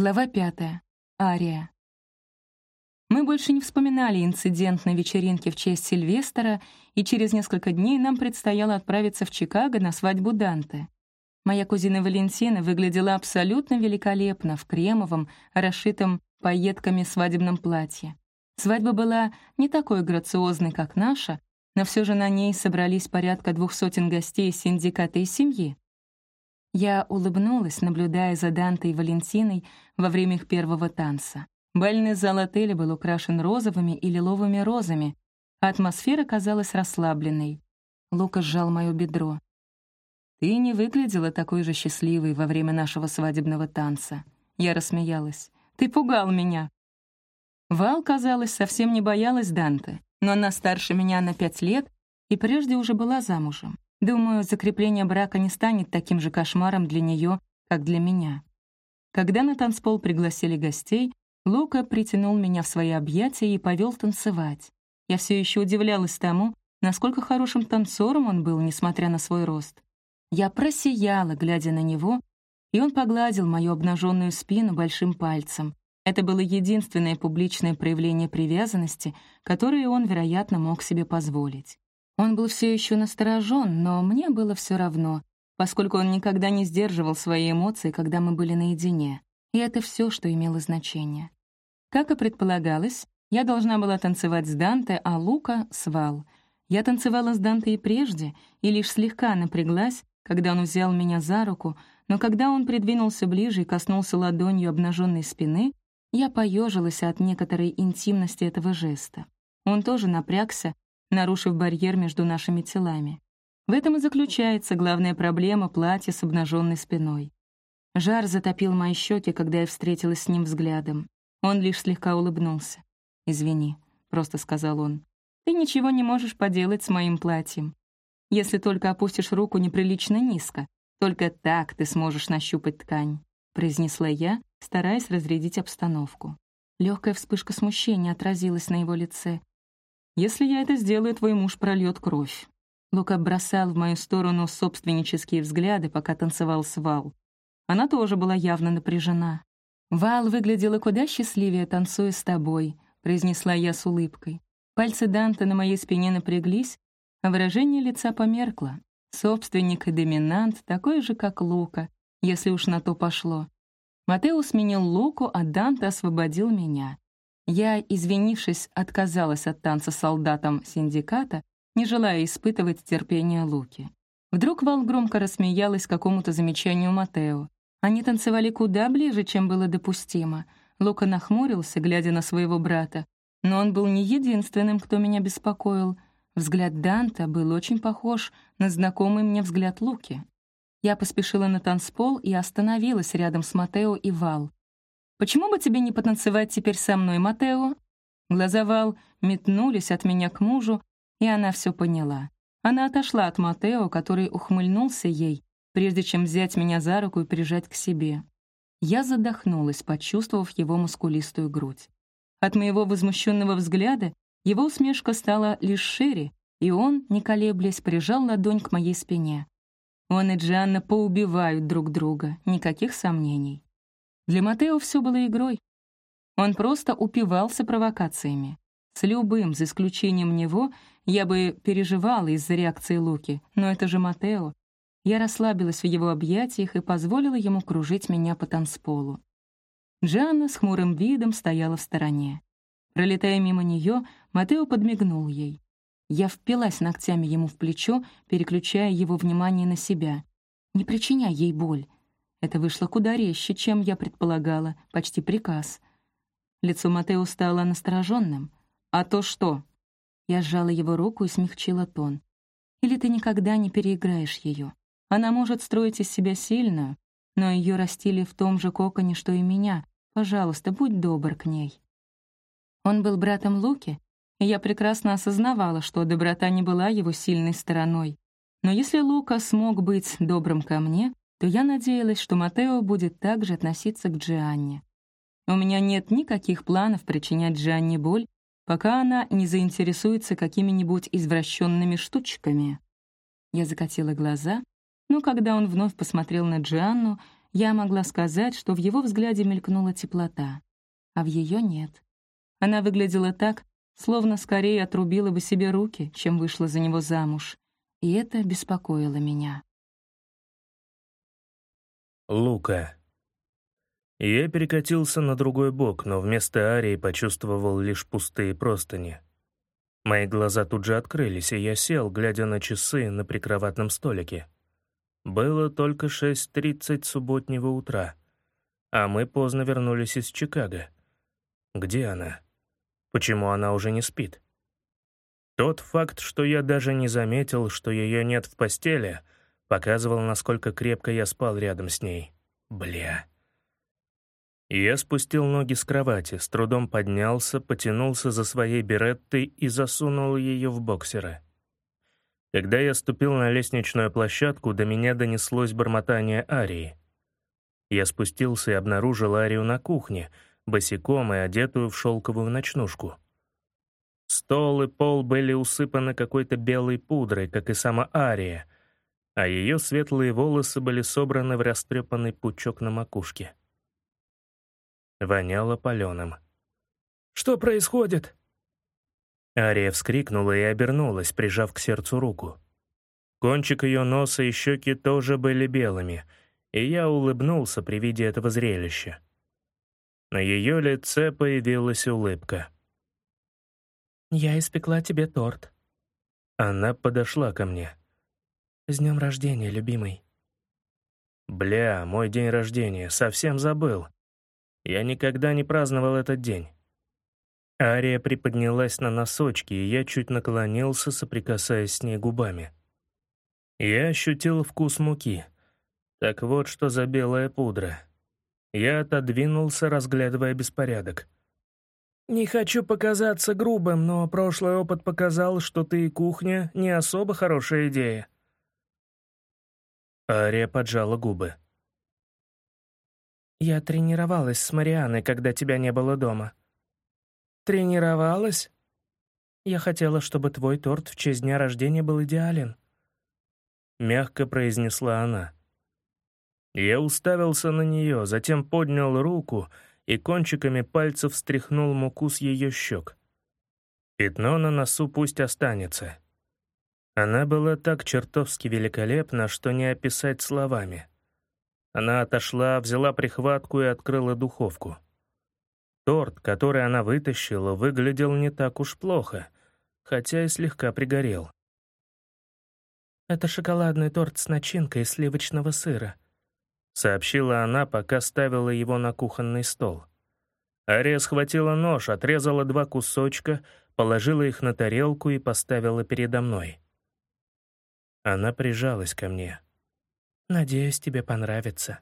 Глава пятая. Ария. Мы больше не вспоминали инцидент на вечеринке в честь Сильвестра, и через несколько дней нам предстояло отправиться в Чикаго на свадьбу Данте. Моя кузина Валентина выглядела абсолютно великолепно в кремовом, расшитом пайетками свадебном платье. Свадьба была не такой грациозной, как наша, но все же на ней собрались порядка двух сотен гостей синдиката и семьи. Я улыбнулась, наблюдая за Дантой и Валентиной во время их первого танца. Бальный зал отеля был украшен розовыми и лиловыми розами, а атмосфера казалась расслабленной. Лука сжал моё бедро. «Ты не выглядела такой же счастливой во время нашего свадебного танца». Я рассмеялась. «Ты пугал меня». Вал, казалось, совсем не боялась Данте, но она старше меня на пять лет и прежде уже была замужем. Думаю, закрепление брака не станет таким же кошмаром для нее, как для меня. Когда на танцпол пригласили гостей, Лука притянул меня в свои объятия и повел танцевать. Я все еще удивлялась тому, насколько хорошим танцором он был, несмотря на свой рост. Я просияла, глядя на него, и он погладил мою обнаженную спину большим пальцем. Это было единственное публичное проявление привязанности, которое он, вероятно, мог себе позволить. Он был все еще насторожен, но мне было все равно, поскольку он никогда не сдерживал свои эмоции, когда мы были наедине. И это все, что имело значение. Как и предполагалось, я должна была танцевать с Данте, а Лука — с Вал. Я танцевала с Данте и прежде, и лишь слегка напряглась, когда он взял меня за руку, но когда он придвинулся ближе и коснулся ладонью обнаженной спины, я поежилась от некоторой интимности этого жеста. Он тоже напрягся, нарушив барьер между нашими телами. В этом и заключается главная проблема платья с обнаженной спиной. Жар затопил мои щеки, когда я встретилась с ним взглядом. Он лишь слегка улыбнулся. «Извини», — просто сказал он. «Ты ничего не можешь поделать с моим платьем. Если только опустишь руку неприлично низко, только так ты сможешь нащупать ткань», — произнесла я, стараясь разрядить обстановку. Легкая вспышка смущения отразилась на его лице, если я это сделаю, твой муж прольет кровь». Лука бросал в мою сторону собственнические взгляды, пока танцевал с Вал. Она тоже была явно напряжена. «Вал выглядела куда счастливее, танцуя с тобой», — произнесла я с улыбкой. Пальцы Данте на моей спине напряглись, а выражение лица померкло. Собственник и доминант такой же, как Лука, если уж на то пошло. Матео сменил Луку, а Данте освободил меня. Я, извинившись, отказалась от танца с солдатом синдиката, не желая испытывать терпение Луки. Вдруг Вал громко рассмеялась какому-то замечанию Матео. Они танцевали куда ближе, чем было допустимо. Лука нахмурился, глядя на своего брата. Но он был не единственным, кто меня беспокоил. Взгляд Данта был очень похож на знакомый мне взгляд Луки. Я поспешила на танцпол и остановилась рядом с Матео и Вал. Почему бы тебе не потанцевать теперь со мной, Матео?» Глаза Вал метнулись от меня к мужу, и она все поняла. Она отошла от Матео, который ухмыльнулся ей, прежде чем взять меня за руку и прижать к себе. Я задохнулась, почувствовав его мускулистую грудь. От моего возмущенного взгляда его усмешка стала лишь шире, и он, не колеблясь, прижал ладонь к моей спине. Он и Джанна поубивают друг друга, никаких сомнений. Для Матео все было игрой. Он просто упивался провокациями. С любым, за исключением него, я бы переживала из-за реакции Луки, но это же Матео. Я расслабилась в его объятиях и позволила ему кружить меня по танцполу. Джанна с хмурым видом стояла в стороне. Пролетая мимо нее, Матео подмигнул ей. Я впилась ногтями ему в плечо, переключая его внимание на себя. «Не причиняй ей боль. Это вышло куда резче, чем я предполагала, почти приказ. Лицо Матео стало настороженным. «А то что?» Я сжала его руку и смягчила тон. «Или ты никогда не переиграешь ее. Она может строить из себя сильную, но ее растили в том же коконе, что и меня. Пожалуйста, будь добр к ней». Он был братом Луки, и я прекрасно осознавала, что доброта не была его сильной стороной. Но если Лука смог быть добрым ко мне, то я надеялась, что Матео будет также относиться к Джианне. У меня нет никаких планов причинять Джианне боль, пока она не заинтересуется какими-нибудь извращенными штучками. Я закатила глаза, но когда он вновь посмотрел на Джианну, я могла сказать, что в его взгляде мелькнула теплота, а в ее нет. Она выглядела так, словно скорее отрубила бы себе руки, чем вышла за него замуж, и это беспокоило меня. Лука. Я перекатился на другой бок, но вместо Арии почувствовал лишь пустые простыни. Мои глаза тут же открылись, и я сел, глядя на часы на прикроватном столике. Было только 6.30 субботнего утра, а мы поздно вернулись из Чикаго. Где она? Почему она уже не спит? Тот факт, что я даже не заметил, что ее нет в постели, показывал, насколько крепко я спал рядом с ней. Бля. Я спустил ноги с кровати, с трудом поднялся, потянулся за своей береттой и засунул ее в боксеры. Когда я ступил на лестничную площадку, до меня донеслось бормотание Арии. Я спустился и обнаружил Арию на кухне, босиком и одетую в шелковую ночнушку. Стол и пол были усыпаны какой-то белой пудрой, как и сама Ария, а ее светлые волосы были собраны в растрепанный пучок на макушке. Воняло паленым. «Что происходит?» Ария вскрикнула и обернулась, прижав к сердцу руку. Кончик ее носа и щеки тоже были белыми, и я улыбнулся при виде этого зрелища. На ее лице появилась улыбка. «Я испекла тебе торт». Она подошла ко мне. «С днем рождения, любимый». «Бля, мой день рождения, совсем забыл. Я никогда не праздновал этот день. Ария приподнялась на носочки, и я чуть наклонился, соприкасаясь с ней губами. Я ощутил вкус муки. Так вот, что за белая пудра. Я отодвинулся, разглядывая беспорядок. «Не хочу показаться грубым, но прошлый опыт показал, что ты и кухня — не особо хорошая идея». Ария поджала губы. Я тренировалась с Марианой, когда тебя не было дома. Тренировалась? Я хотела, чтобы твой торт в честь дня рождения был идеален. Мягко произнесла она. Я уставился на нее, затем поднял руку и кончиками пальцев встряхнул муку с ее щек. Пятно на носу пусть останется. Она была так чертовски великолепна, что не описать словами. Она отошла, взяла прихватку и открыла духовку. Торт, который она вытащила, выглядел не так уж плохо, хотя и слегка пригорел. «Это шоколадный торт с начинкой сливочного сыра», — сообщила она, пока ставила его на кухонный стол. Ария схватила нож, отрезала два кусочка, положила их на тарелку и поставила передо мной. Она прижалась ко мне. Надеюсь, тебе понравится».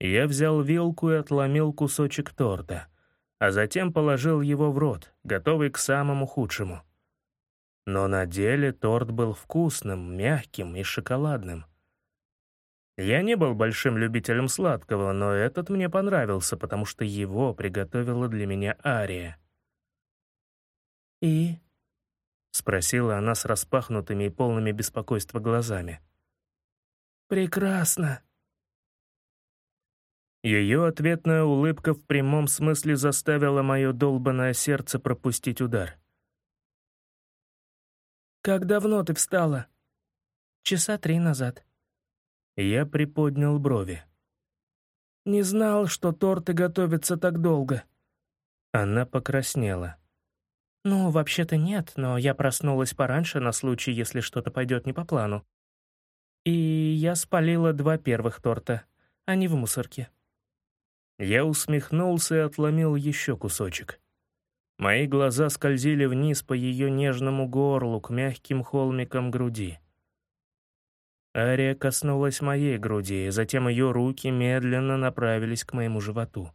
Я взял вилку и отломил кусочек торта, а затем положил его в рот, готовый к самому худшему. Но на деле торт был вкусным, мягким и шоколадным. Я не был большим любителем сладкого, но этот мне понравился, потому что его приготовила для меня Ария. «И?» — спросила она с распахнутыми и полными беспокойства глазами. «Прекрасно!» Ее ответная улыбка в прямом смысле заставила мое долбанное сердце пропустить удар. «Как давно ты встала?» «Часа три назад». Я приподнял брови. «Не знал, что торты готовятся так долго». Она покраснела. «Ну, вообще-то нет, но я проснулась пораньше на случай, если что-то пойдет не по плану. И я спалила два первых торта, они в мусорке. Я усмехнулся и отломил еще кусочек. Мои глаза скользили вниз по ее нежному горлу к мягким холмикам груди. Ария коснулась моей груди, и затем ее руки медленно направились к моему животу.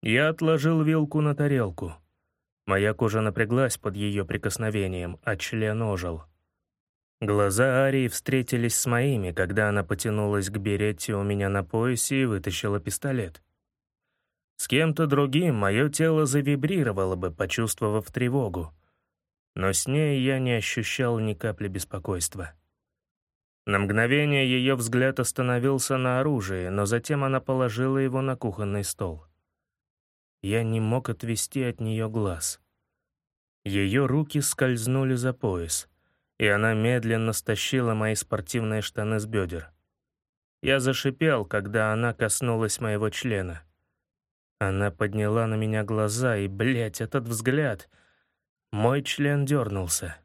Я отложил вилку на тарелку. Моя кожа напряглась под ее прикосновением, а член ожил. Глаза Арии встретились с моими, когда она потянулась к берете у меня на поясе и вытащила пистолет. С кем-то другим мое тело завибрировало бы, почувствовав тревогу. Но с ней я не ощущал ни капли беспокойства. На мгновение ее взгляд остановился на оружии, но затем она положила его на кухонный стол. Я не мог отвести от нее глаз. Ее руки скользнули за пояс, и она медленно стащила мои спортивные штаны с бедер. Я зашипел, когда она коснулась моего члена. Она подняла на меня глаза, и, блядь, этот взгляд... Мой член дернулся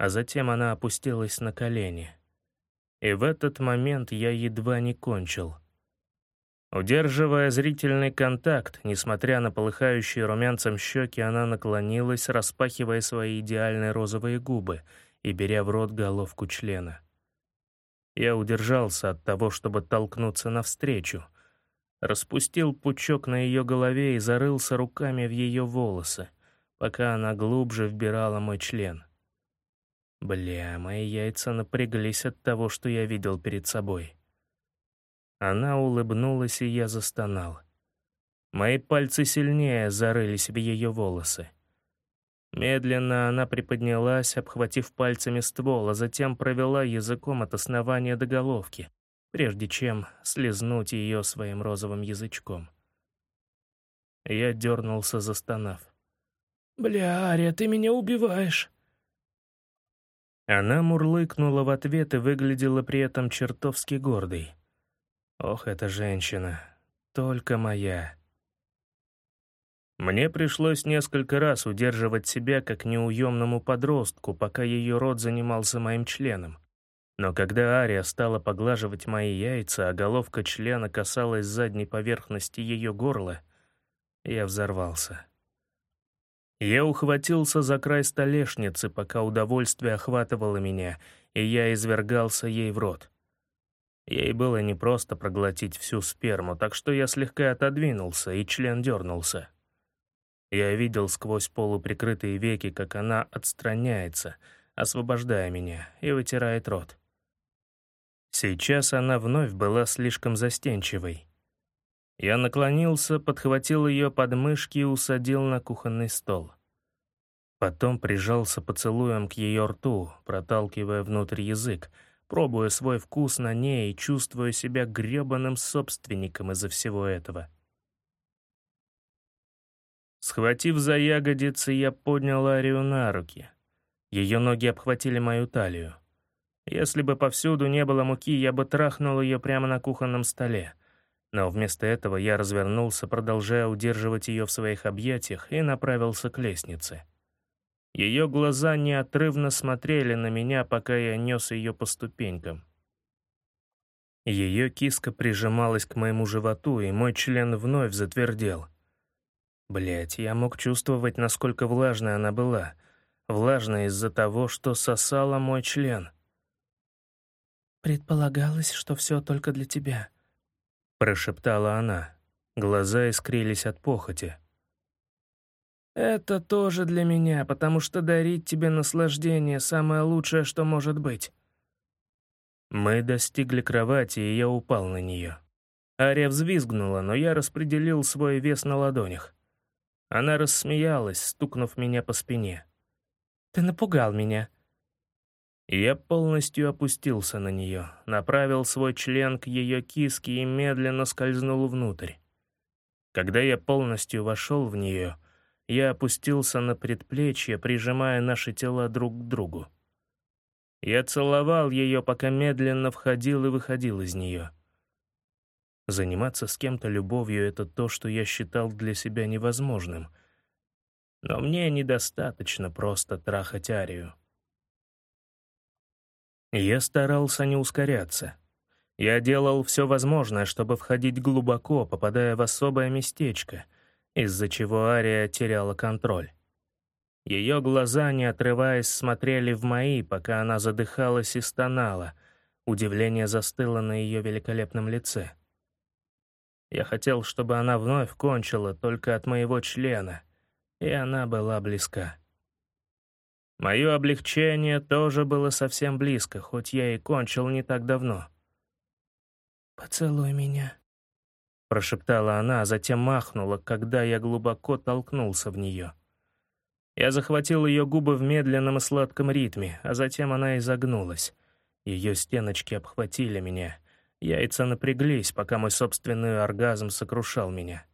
а затем она опустилась на колени. И в этот момент я едва не кончил. Удерживая зрительный контакт, несмотря на полыхающие румянцем щеки, она наклонилась, распахивая свои идеальные розовые губы и беря в рот головку члена. Я удержался от того, чтобы толкнуться навстречу, распустил пучок на ее голове и зарылся руками в ее волосы, пока она глубже вбирала мой член. Бля, мои яйца напряглись от того, что я видел перед собой. Она улыбнулась, и я застонал. Мои пальцы сильнее зарылись в ее волосы. Медленно она приподнялась, обхватив пальцами ствол, а затем провела языком от основания до головки, прежде чем слезнуть ее своим розовым язычком. Я дернулся, застонав. «Бля, Ария, ты меня убиваешь!» Она мурлыкнула в ответ и выглядела при этом чертовски гордой. Ох, эта женщина. Только моя. Мне пришлось несколько раз удерживать себя как неуемному подростку, пока ее рот занимался моим членом. Но когда Ария стала поглаживать мои яйца, а головка члена касалась задней поверхности ее горла, я взорвался. Я ухватился за край столешницы, пока удовольствие охватывало меня, и я извергался ей в рот. Ей было непросто проглотить всю сперму, так что я слегка отодвинулся, и член дернулся. Я видел сквозь полуприкрытые веки, как она отстраняется, освобождая меня, и вытирает рот. Сейчас она вновь была слишком застенчивой. Я наклонился, подхватил ее подмышки и усадил на кухонный стол. Потом прижался поцелуем к ее рту, проталкивая внутрь язык, пробуя свой вкус на ней и чувствуя себя гребаным собственником из-за всего этого. Схватив за ягодицы, я поднял Арию на руки. Ее ноги обхватили мою талию. Если бы повсюду не было муки, я бы трахнул ее прямо на кухонном столе. Но вместо этого я развернулся, продолжая удерживать ее в своих объятиях, и направился к лестнице. Ее глаза неотрывно смотрели на меня, пока я нес ее по ступенькам. Ее киска прижималась к моему животу, и мой член вновь затвердел. Блять, я мог чувствовать, насколько влажной она была. Влажная из-за того, что сосала мой член. «Предполагалось, что все только для тебя», прошептала она. Глаза искрились от похоти. «Это тоже для меня, потому что дарить тебе наслаждение — самое лучшее, что может быть». Мы достигли кровати, и я упал на нее. Ария взвизгнула, но я распределил свой вес на ладонях. Она рассмеялась, стукнув меня по спине. «Ты напугал меня», я полностью опустился на нее, направил свой член к ее киске и медленно скользнул внутрь. Когда я полностью вошел в нее, я опустился на предплечье, прижимая наши тела друг к другу. Я целовал ее, пока медленно входил и выходил из нее. Заниматься с кем-то любовью — это то, что я считал для себя невозможным. Но мне недостаточно просто трахать Арию. Я старался не ускоряться. Я делал все возможное, чтобы входить глубоко, попадая в особое местечко, из-за чего Ария теряла контроль. Ее глаза, не отрываясь, смотрели в мои, пока она задыхалась и стонала. Удивление застыло на ее великолепном лице. Я хотел, чтобы она вновь кончила только от моего члена, и она была близка. Мое облегчение тоже было совсем близко, хоть я и кончил не так давно. «Поцелуй меня», — прошептала она, а затем махнула, когда я глубоко толкнулся в нее. Я захватил ее губы в медленном и сладком ритме, а затем она изогнулась. Ее стеночки обхватили меня. Яйца напряглись, пока мой собственный оргазм сокрушал меня.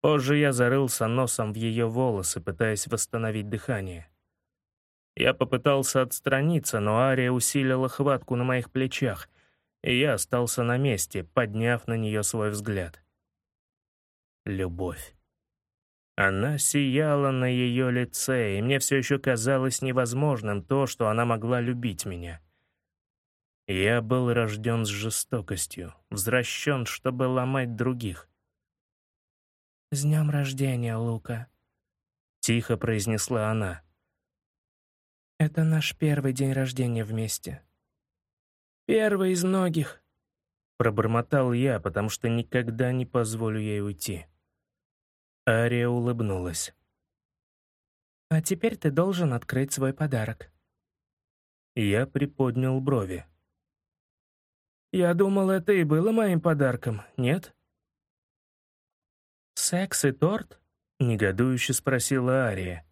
Позже я зарылся носом в ее волосы, пытаясь восстановить дыхание. Я попытался отстраниться, но Ария усилила хватку на моих плечах, и я остался на месте, подняв на нее свой взгляд. Любовь. Она сияла на ее лице, и мне все еще казалось невозможным то, что она могла любить меня. Я был рожден с жестокостью, взращен, чтобы ломать других. «С днем рождения, Лука», — тихо произнесла она. «Это наш первый день рождения вместе». «Первый из многих», — пробормотал я, потому что никогда не позволю ей уйти. Ария улыбнулась. «А теперь ты должен открыть свой подарок». Я приподнял брови. «Я думал, это и было моим подарком, нет?» «Секс и торт?» — негодующе спросила Ария.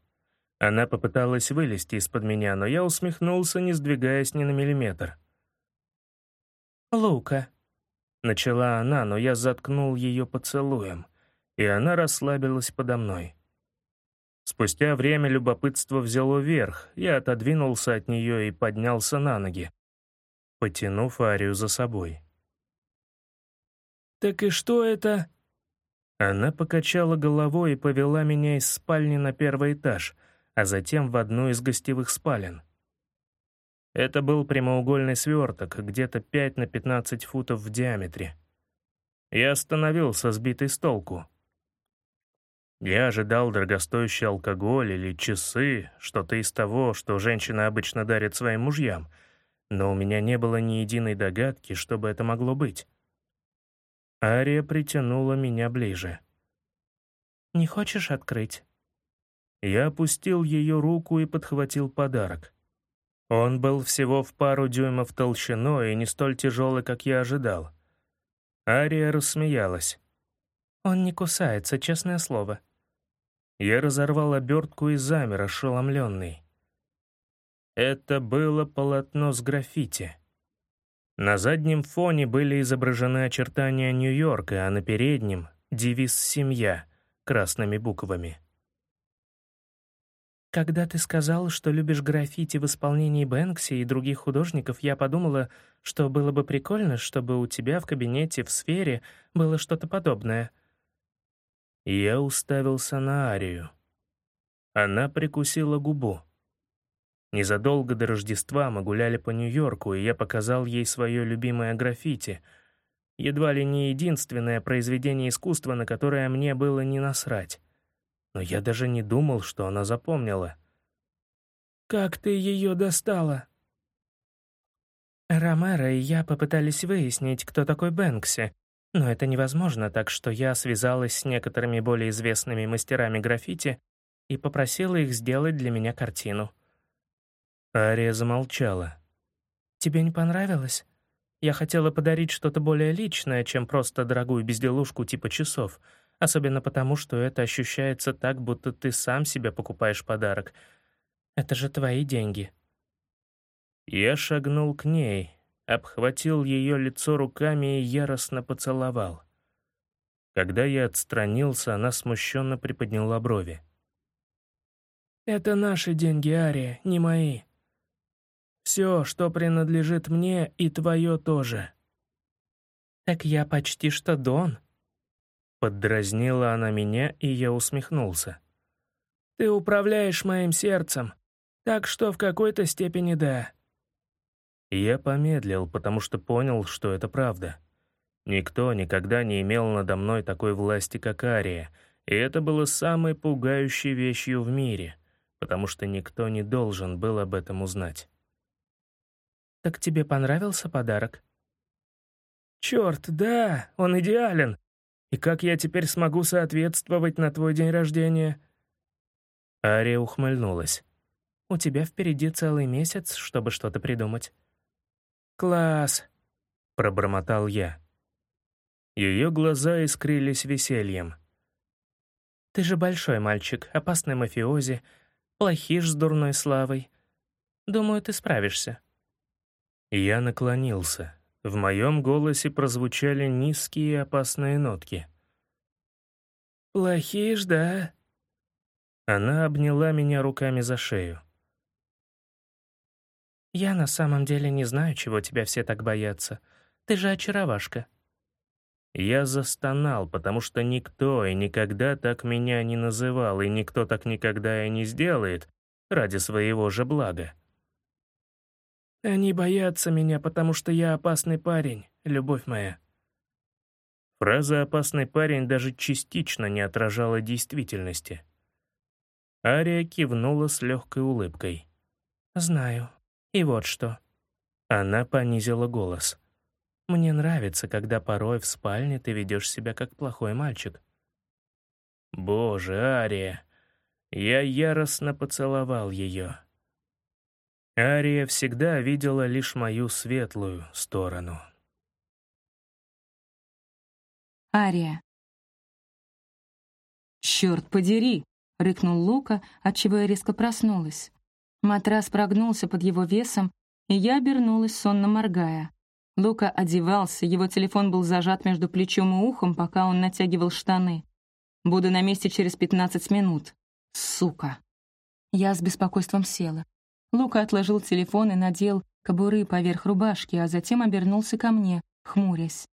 Она попыталась вылезти из-под меня, но я усмехнулся, не сдвигаясь ни на миллиметр. «Лука», — начала она, но я заткнул ее поцелуем и она расслабилась подо мной. Спустя время любопытство взяло верх, я отодвинулся от нее и поднялся на ноги, потянув Арию за собой. «Так и что это?» Она покачала головой и повела меня из спальни на первый этаж, а затем в одну из гостевых спален. Это был прямоугольный сверток, где-то 5 на 15 футов в диаметре. Я остановился, сбитый с толку. Я ожидал дорогостоящий алкоголь или часы, что-то из того, что женщины обычно дарят своим мужьям, но у меня не было ни единой догадки, что бы это могло быть. Ария притянула меня ближе. «Не хочешь открыть?» Я опустил ее руку и подхватил подарок. Он был всего в пару дюймов толщиной и не столь тяжелый, как я ожидал. Ария рассмеялась. «Он не кусается, честное слово», я разорвал обертку и замер, ошеломленный. Это было полотно с граффити. На заднем фоне были изображены очертания Нью-Йорка, а на переднем — девиз «Семья» красными буквами. Когда ты сказал, что любишь граффити в исполнении Бэнкси и других художников, я подумала, что было бы прикольно, чтобы у тебя в кабинете в сфере было что-то подобное — я уставился на Арию. Она прикусила губу. Незадолго до Рождества мы гуляли по Нью-Йорку, и я показал ей свое любимое граффити. Едва ли не единственное произведение искусства, на которое мне было не насрать. Но я даже не думал, что она запомнила. «Как ты ее достала?» Ромеро и я попытались выяснить, кто такой Бэнкси, но это невозможно, так что я связалась с некоторыми более известными мастерами граффити и попросила их сделать для меня картину. Ария замолчала. «Тебе не понравилось? Я хотела подарить что-то более личное, чем просто дорогую безделушку типа часов, особенно потому, что это ощущается так, будто ты сам себе покупаешь подарок. Это же твои деньги». Я шагнул к ней, обхватил ее лицо руками и яростно поцеловал. Когда я отстранился, она смущенно приподняла брови. «Это наши деньги, Ария, не мои. Все, что принадлежит мне, и твое тоже». «Так я почти что Дон». Поддразнила она меня, и я усмехнулся. «Ты управляешь моим сердцем, так что в какой-то степени да. Я помедлил, потому что понял, что это правда. Никто никогда не имел надо мной такой власти, как Ария, и это было самой пугающей вещью в мире, потому что никто не должен был об этом узнать. «Так тебе понравился подарок?» «Черт, да, он идеален! И как я теперь смогу соответствовать на твой день рождения?» Ария ухмыльнулась. «У тебя впереди целый месяц, чтобы что-то придумать. «Класс!» — пробормотал я. Ее глаза искрились весельем. «Ты же большой мальчик, опасный мафиози, плохиш с дурной славой. Думаю, ты справишься». Я наклонился. В моем голосе прозвучали низкие опасные нотки. «Плохишь, да?» Она обняла меня руками за шею. «Я на самом деле не знаю, чего тебя все так боятся. Ты же очаровашка». Я застонал, потому что никто и никогда так меня не называл, и никто так никогда и не сделает ради своего же блага. «Они боятся меня, потому что я опасный парень, любовь моя». Фраза «опасный парень» даже частично не отражала действительности. Ария кивнула с легкой улыбкой. «Знаю. И вот что». Она понизила голос. «Мне нравится, когда порой в спальне ты ведешь себя как плохой мальчик». «Боже, Ария!» Я яростно поцеловал ее. Ария всегда видела лишь мою светлую сторону. Ария. «Черт подери!» — рыкнул Лука, отчего я резко проснулась. Матрас прогнулся под его весом, и я обернулась, сонно моргая. Лука одевался, его телефон был зажат между плечом и ухом, пока он натягивал штаны. «Буду на месте через пятнадцать минут. Сука!» Я с беспокойством села. Лука отложил телефон и надел кобуры поверх рубашки, а затем обернулся ко мне, хмурясь.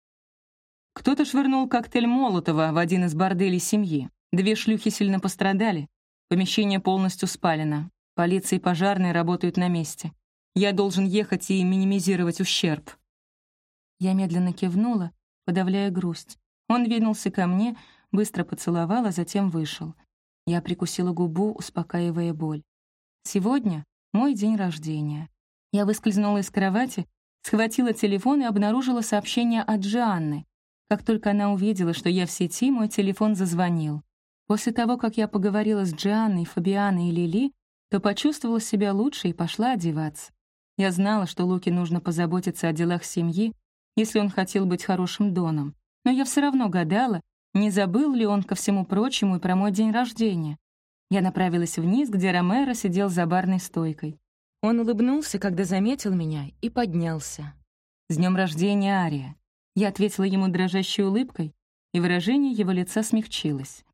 Кто-то швырнул коктейль Молотова в один из борделей семьи. Две шлюхи сильно пострадали. Помещение полностью спалено. Полиция и пожарные работают на месте. Я должен ехать и минимизировать ущерб. Я медленно кивнула, подавляя грусть. Он двинулся ко мне, быстро поцеловал, а затем вышел. Я прикусила губу, успокаивая боль. Сегодня мой день рождения. Я выскользнула из кровати, схватила телефон и обнаружила сообщение от Джианны. Как только она увидела, что я в сети, мой телефон зазвонил. После того, как я поговорила с Джианной, Фабианой и Лили, то почувствовала себя лучше и пошла одеваться. Я знала, что Луке нужно позаботиться о делах семьи, если он хотел быть хорошим Доном. Но я все равно гадала, не забыл ли он ко всему прочему и про мой день рождения. Я направилась вниз, где Ромеро сидел за барной стойкой. Он улыбнулся, когда заметил меня, и поднялся. «С днем рождения, Ария!» Я ответила ему дрожащей улыбкой, и выражение его лица смягчилось.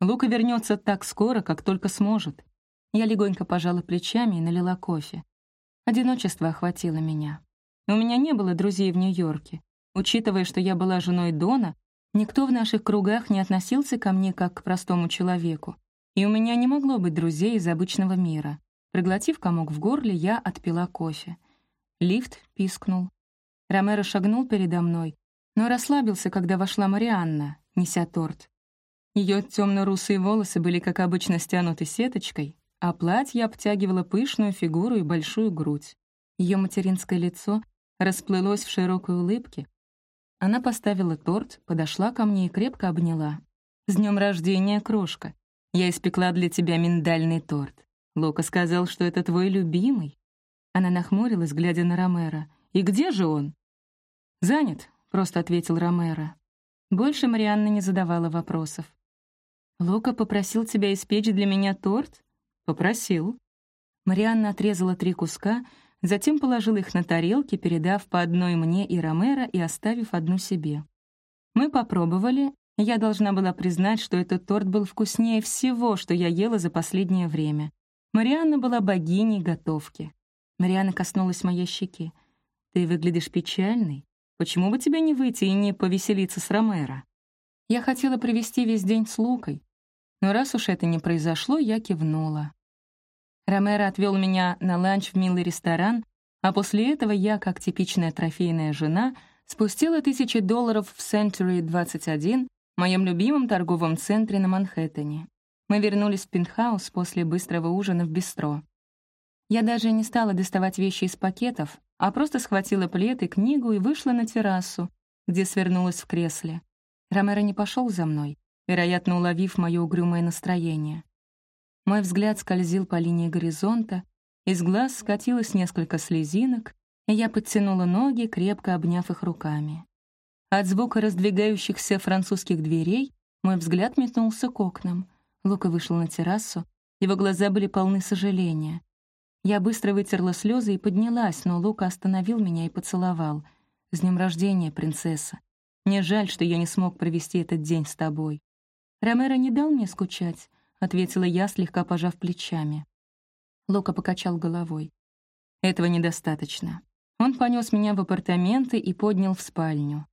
Лука вернется так скоро, как только сможет. Я легонько пожала плечами и налила кофе. Одиночество охватило меня. У меня не было друзей в Нью-Йорке. Учитывая, что я была женой Дона, Никто в наших кругах не относился ко мне как к простому человеку, и у меня не могло быть друзей из обычного мира. Проглотив комок в горле, я отпила кофе. Лифт пискнул. Ромеро шагнул передо мной, но расслабился, когда вошла Марианна, неся торт. Ее темно-русые волосы были, как обычно, стянуты сеточкой, а платье обтягивало пышную фигуру и большую грудь. Ее материнское лицо расплылось в широкой улыбке, она поставила торт, подошла ко мне и крепко обняла. «С днем рождения, крошка! Я испекла для тебя миндальный торт. Лока сказал, что это твой любимый». Она нахмурилась, глядя на Ромеро. «И где же он?» «Занят», — просто ответил Ромеро. Больше Марианна не задавала вопросов. «Лока попросил тебя испечь для меня торт?» «Попросил». Марианна отрезала три куска, Затем положил их на тарелки, передав по одной мне и Ромеро и оставив одну себе. Мы попробовали, я должна была признать, что этот торт был вкуснее всего, что я ела за последнее время. Марианна была богиней готовки. Марианна коснулась моей щеки. «Ты выглядишь печальной. Почему бы тебе не выйти и не повеселиться с Ромеро?» Я хотела провести весь день с Лукой, но раз уж это не произошло, я кивнула. Ромеро отвел меня на ланч в милый ресторан, а после этого я, как типичная трофейная жена, спустила тысячи долларов в Century 21, моем любимом торговом центре на Манхэттене. Мы вернулись в пентхаус после быстрого ужина в бистро. Я даже не стала доставать вещи из пакетов, а просто схватила плед и книгу и вышла на террасу, где свернулась в кресле. Ромеро не пошел за мной, вероятно, уловив мое угрюмое настроение. Мой взгляд скользил по линии горизонта, из глаз скатилось несколько слезинок, и я подтянула ноги, крепко обняв их руками. От звука раздвигающихся французских дверей мой взгляд метнулся к окнам. Лука вышел на террасу, его глаза были полны сожаления. Я быстро вытерла слезы и поднялась, но Лука остановил меня и поцеловал. «С днем рождения, принцесса! Мне жаль, что я не смог провести этот день с тобой». «Ромеро не дал мне скучать», — ответила я, слегка пожав плечами. Лука покачал головой. «Этого недостаточно». Он понес меня в апартаменты и поднял в спальню.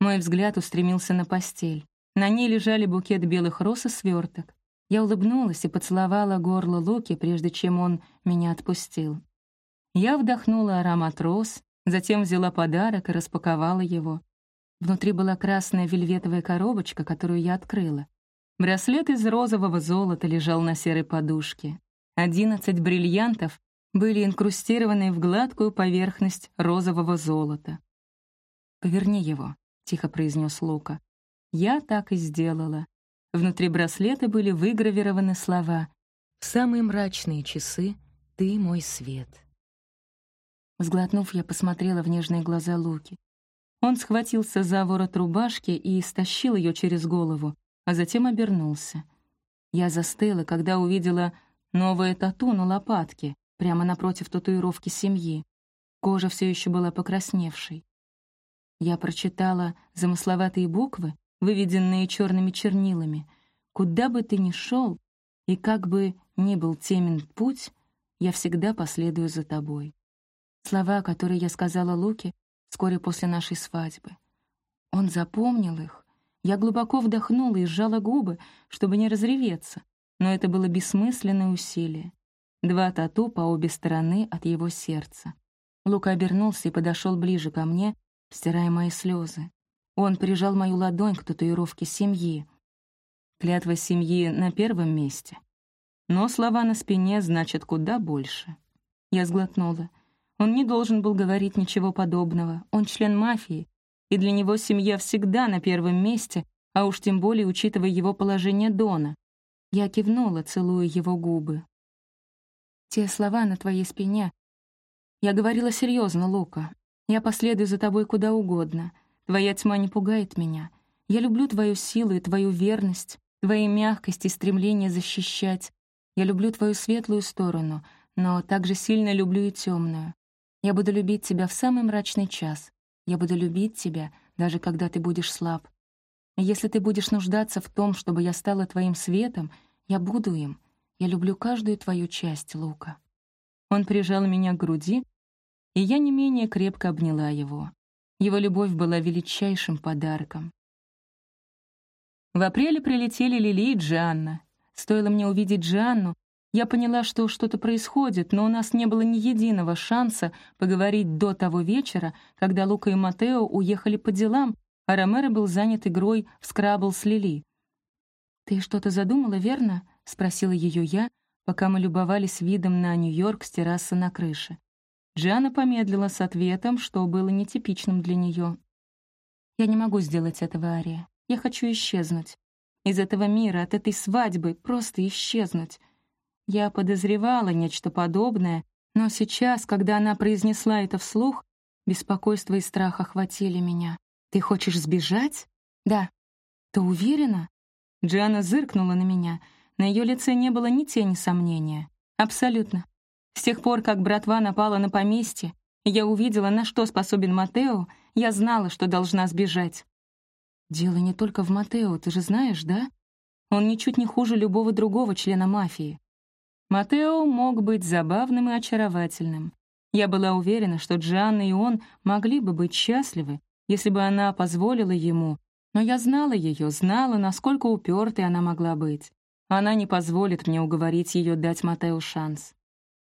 Мой взгляд устремился на постель. На ней лежали букет белых роз и сверток. Я улыбнулась и поцеловала горло Луки, прежде чем он меня отпустил. Я вдохнула аромат роз, затем взяла подарок и распаковала его. Внутри была красная вельветовая коробочка, которую я открыла. Браслет из розового золота лежал на серой подушке. Одиннадцать бриллиантов были инкрустированы в гладкую поверхность розового золота. «Поверни его», — тихо произнес Лука. Я так и сделала. Внутри браслета были выгравированы слова «В самые мрачные часы ты мой свет». Сглотнув, я посмотрела в нежные глаза Луки. Он схватился за ворот рубашки и стащил ее через голову, а затем обернулся. Я застыла, когда увидела новое тату на лопатке, прямо напротив татуировки семьи. Кожа все еще была покрасневшей. Я прочитала замысловатые буквы, выведенные черными чернилами. «Куда бы ты ни шел, и как бы ни был темен путь, я всегда последую за тобой». Слова, которые я сказала Луке вскоре после нашей свадьбы. Он запомнил их. Я глубоко вдохнула и сжала губы, чтобы не разреветься, но это было бессмысленное усилие. Два тату по обе стороны от его сердца. Лука обернулся и подошел ближе ко мне, стирая мои слезы. Он прижал мою ладонь к татуировке семьи. Клятва семьи на первом месте. Но слова на спине значат куда больше. Я сглотнула. Он не должен был говорить ничего подобного. Он член мафии, и для него семья всегда на первом месте, а уж тем более учитывая его положение Дона. Я кивнула, целуя его губы. «Те слова на твоей спине...» Я говорила серьезно, Лука. Я последую за тобой куда угодно. Твоя тьма не пугает меня. Я люблю твою силу и твою верность, твои мягкость и стремление защищать. Я люблю твою светлую сторону, но также сильно люблю и темную. Я буду любить тебя в самый мрачный час. Я буду любить тебя, даже когда ты будешь слаб. Если ты будешь нуждаться в том, чтобы я стала твоим светом, я буду им. Я люблю каждую твою часть, Лука». Он прижал меня к груди, и я не менее крепко обняла его. Его любовь была величайшим подарком. В апреле прилетели Лили и Джанна. Стоило мне увидеть Джанну, я поняла, что что-то происходит, но у нас не было ни единого шанса поговорить до того вечера, когда Лука и Матео уехали по делам, а Ромеро был занят игрой в скрабл с Лили. «Ты что-то задумала, верно?» — спросила ее я, пока мы любовались видом на Нью-Йорк с террасы на крыше. Джиана помедлила с ответом, что было нетипичным для нее. «Я не могу сделать этого, Ария. Я хочу исчезнуть. Из этого мира, от этой свадьбы, просто исчезнуть. Я подозревала нечто подобное, но сейчас, когда она произнесла это вслух, беспокойство и страх охватили меня. «Ты хочешь сбежать?» «Да». «Ты уверена?» Джиана зыркнула на меня. На ее лице не было ни тени сомнения. «Абсолютно. С тех пор, как братва напала на поместье, я увидела, на что способен Матео, я знала, что должна сбежать. Дело не только в Матео, ты же знаешь, да? Он ничуть не хуже любого другого члена мафии. Матео мог быть забавным и очаровательным. Я была уверена, что Джанна и он могли бы быть счастливы, если бы она позволила ему, но я знала ее, знала, насколько упертой она могла быть. Она не позволит мне уговорить ее дать Матео шанс.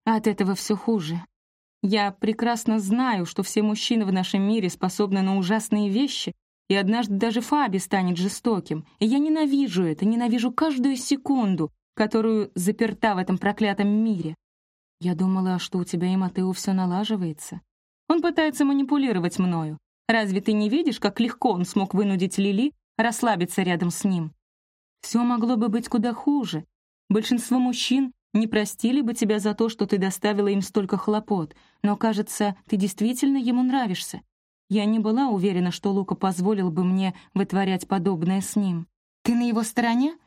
От этого все хуже. Я прекрасно знаю, что все мужчины в нашем мире способны на ужасные вещи, и однажды даже Фаби станет жестоким, и я ненавижу это, ненавижу каждую секунду, которую заперта в этом проклятом мире. Я думала, что у тебя и Матео все налаживается. Он пытается манипулировать мною. Разве ты не видишь, как легко он смог вынудить Лили расслабиться рядом с ним? Все могло бы быть куда хуже. Большинство мужчин не простили бы тебя за то, что ты доставила им столько хлопот, но, кажется, ты действительно ему нравишься. Я не была уверена, что Лука позволил бы мне вытворять подобное с ним. Ты на его стороне?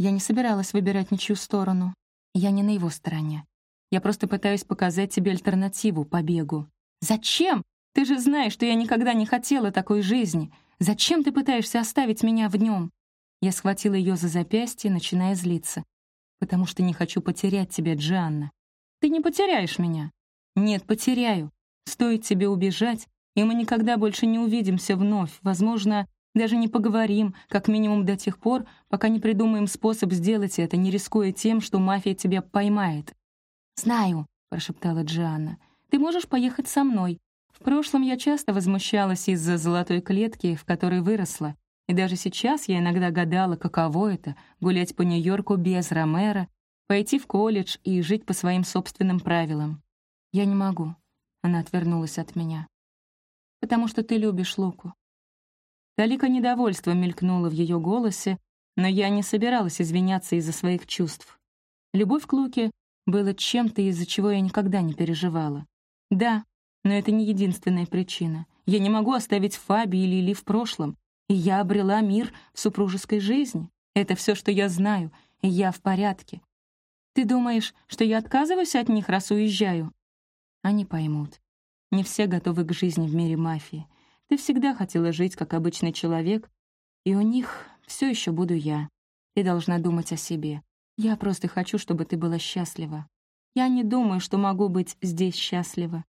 Я не собиралась выбирать ничью сторону. Я не на его стороне. Я просто пытаюсь показать тебе альтернативу побегу». «Зачем? Ты же знаешь, что я никогда не хотела такой жизни. Зачем ты пытаешься оставить меня в нем?» Я схватила ее за запястье, начиная злиться. «Потому что не хочу потерять тебя, Джанна. Ты не потеряешь меня». «Нет, потеряю. Стоит тебе убежать, и мы никогда больше не увидимся вновь. Возможно, даже не поговорим, как минимум до тех пор, пока не придумаем способ сделать это, не рискуя тем, что мафия тебя поймает». «Знаю», — прошептала Джианна. «Ты можешь поехать со мной. В прошлом я часто возмущалась из-за золотой клетки, в которой выросла. И даже сейчас я иногда гадала, каково это — гулять по Нью-Йорку без Ромера, пойти в колледж и жить по своим собственным правилам. Я не могу. Она отвернулась от меня. «Потому что ты любишь Луку». Талика недовольства мелькнула в ее голосе, но я не собиралась извиняться из-за своих чувств. Любовь к Луке было чем-то, из-за чего я никогда не переживала. Да, но это не единственная причина. Я не могу оставить Фаби или Лили в прошлом, и я обрела мир в супружеской жизни. Это все, что я знаю, и я в порядке. Ты думаешь, что я отказываюсь от них, раз уезжаю? Они поймут. Не все готовы к жизни в мире мафии. Ты всегда хотела жить, как обычный человек, и у них все еще буду я. Ты должна думать о себе. Я просто хочу, чтобы ты была счастлива. Я не думаю, что могу быть здесь счастлива.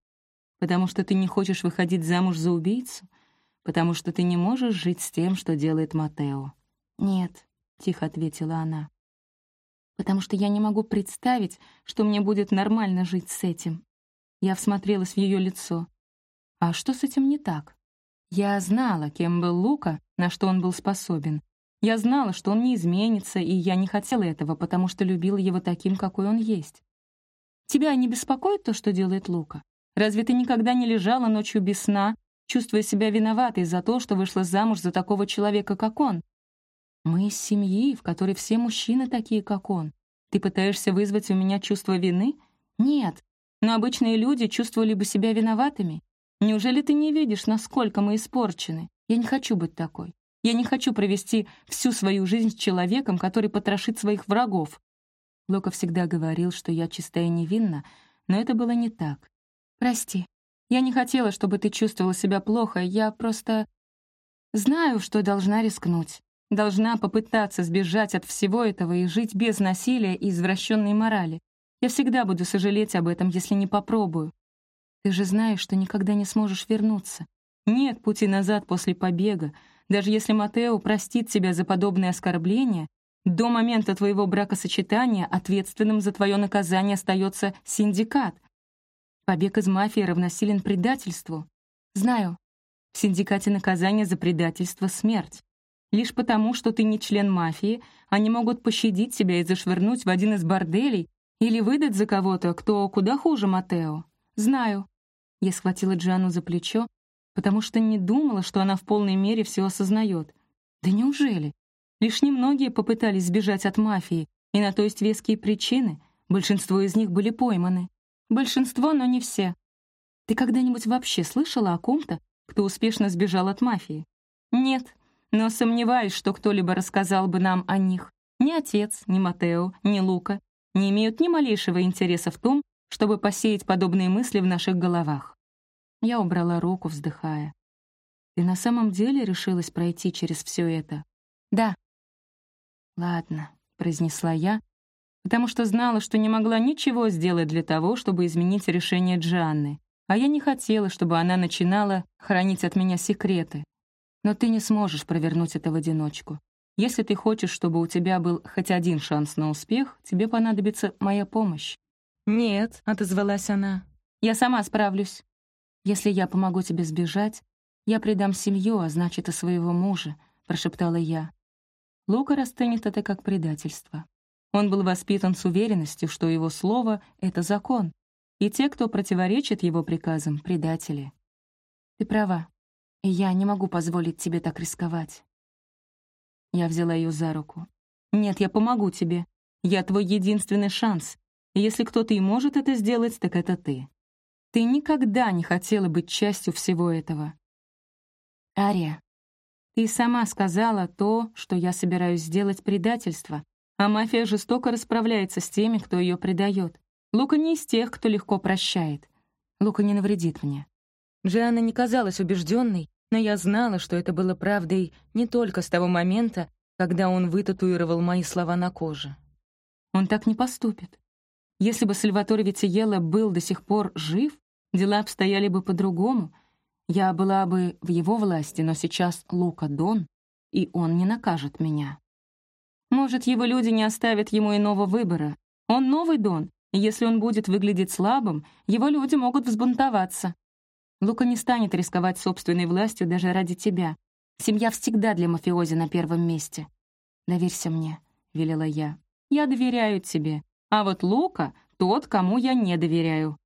Потому что ты не хочешь выходить замуж за убийцу? Потому что ты не можешь жить с тем, что делает Матео? Нет, — тихо ответила она. Потому что я не могу представить, что мне будет нормально жить с этим. Я всмотрелась в ее лицо. А что с этим не так? Я знала, кем был Лука, на что он был способен. Я знала, что он не изменится, и я не хотела этого, потому что любила его таким, какой он есть. Тебя не беспокоит то, что делает Лука? Разве ты никогда не лежала ночью без сна, чувствуя себя виноватой за то, что вышла замуж за такого человека, как он? Мы из семьи, в которой все мужчины такие, как он. Ты пытаешься вызвать у меня чувство вины? Нет, но обычные люди чувствовали бы себя виноватыми. Неужели ты не видишь, насколько мы испорчены? Я не хочу быть такой. Я не хочу провести всю свою жизнь с человеком, который потрошит своих врагов. Лока всегда говорил, что я чистая и невинна, но это было не так. Прости. Я не хотела, чтобы ты чувствовала себя плохо. Я просто знаю, что должна рискнуть. Должна попытаться сбежать от всего этого и жить без насилия и извращенной морали. Я всегда буду сожалеть об этом, если не попробую. Ты же знаешь, что никогда не сможешь вернуться. Нет пути назад после побега. Даже если Матео простит тебя за подобное оскорбление, до момента твоего бракосочетания ответственным за твое наказание остается синдикат. Побег из мафии равносилен предательству. Знаю, в синдикате наказание за предательство — смерть. Лишь потому, что ты не член мафии, они могут пощадить тебя и зашвырнуть в один из борделей, или выдать за кого-то, кто куда хуже Матео? Знаю. Я схватила Джану за плечо, потому что не думала, что она в полной мере все осознает. Да неужели? Лишь немногие попытались сбежать от мафии, и на то есть веские причины. Большинство из них были пойманы. Большинство, но не все. Ты когда-нибудь вообще слышала о ком-то, кто успешно сбежал от мафии? Нет, но сомневаюсь, что кто-либо рассказал бы нам о них. Ни отец, ни Матео, ни Лука не имеют ни малейшего интереса в том, чтобы посеять подобные мысли в наших головах. Я убрала руку, вздыхая. «Ты на самом деле решилась пройти через все это?» «Да». «Ладно», — произнесла я, потому что знала, что не могла ничего сделать для того, чтобы изменить решение Джанны, а я не хотела, чтобы она начинала хранить от меня секреты. Но ты не сможешь провернуть это в одиночку. Если ты хочешь, чтобы у тебя был хоть один шанс на успех, тебе понадобится моя помощь». «Нет», — отозвалась она, — «я сама справлюсь. Если я помогу тебе сбежать, я предам семью, а значит, и своего мужа», — прошептала я. Лука расценит это как предательство. Он был воспитан с уверенностью, что его слово — это закон, и те, кто противоречит его приказам, — предатели. Ты права, и я не могу позволить тебе так рисковать. Я взяла ее за руку. «Нет, я помогу тебе. Я твой единственный шанс. Если кто-то и может это сделать, так это ты. Ты никогда не хотела быть частью всего этого». «Ария, ты сама сказала то, что я собираюсь сделать предательство, а мафия жестоко расправляется с теми, кто ее предает. Лука не из тех, кто легко прощает. Лука не навредит мне. Джианна не казалась убежденной, но я знала, что это было правдой не только с того момента, когда он вытатуировал мои слова на коже. Он так не поступит. Если бы Сальваторе Витиелло был до сих пор жив, дела обстояли бы по-другому. Я была бы в его власти, но сейчас Лука Дон, и он не накажет меня. Может, его люди не оставят ему иного выбора. Он новый Дон, и если он будет выглядеть слабым, его люди могут взбунтоваться. Лука не станет рисковать собственной властью даже ради тебя. Семья всегда для мафиози на первом месте. «Доверься мне», — велела я. «Я доверяю тебе. А вот Лука — тот, кому я не доверяю».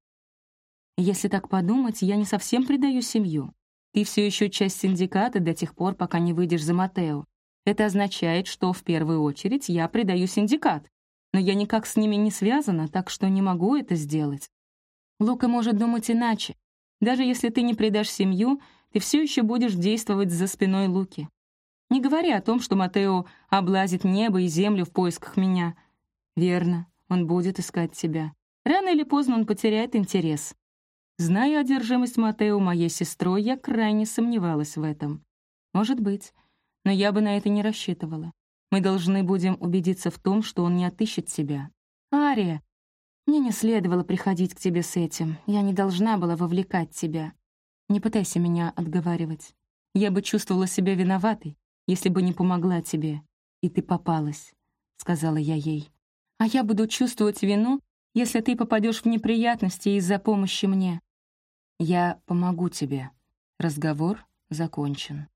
Если так подумать, я не совсем предаю семью. Ты все еще часть синдиката до тех пор, пока не выйдешь за Матео. Это означает, что в первую очередь я предаю синдикат. Но я никак с ними не связана, так что не могу это сделать. Лука может думать иначе. Даже если ты не предашь семью, ты все еще будешь действовать за спиной Луки. Не говори о том, что Матео облазит небо и землю в поисках меня. Верно, он будет искать тебя. Рано или поздно он потеряет интерес. Зная одержимость Матео моей сестрой, я крайне сомневалась в этом. Может быть, но я бы на это не рассчитывала. Мы должны будем убедиться в том, что он не отыщет себя. Ария, мне не следовало приходить к тебе с этим. Я не должна была вовлекать тебя. Не пытайся меня отговаривать. Я бы чувствовала себя виноватой, если бы не помогла тебе. И ты попалась, — сказала я ей. А я буду чувствовать вину, если ты попадешь в неприятности из-за помощи мне. Я помогу тебе. Разговор закончен.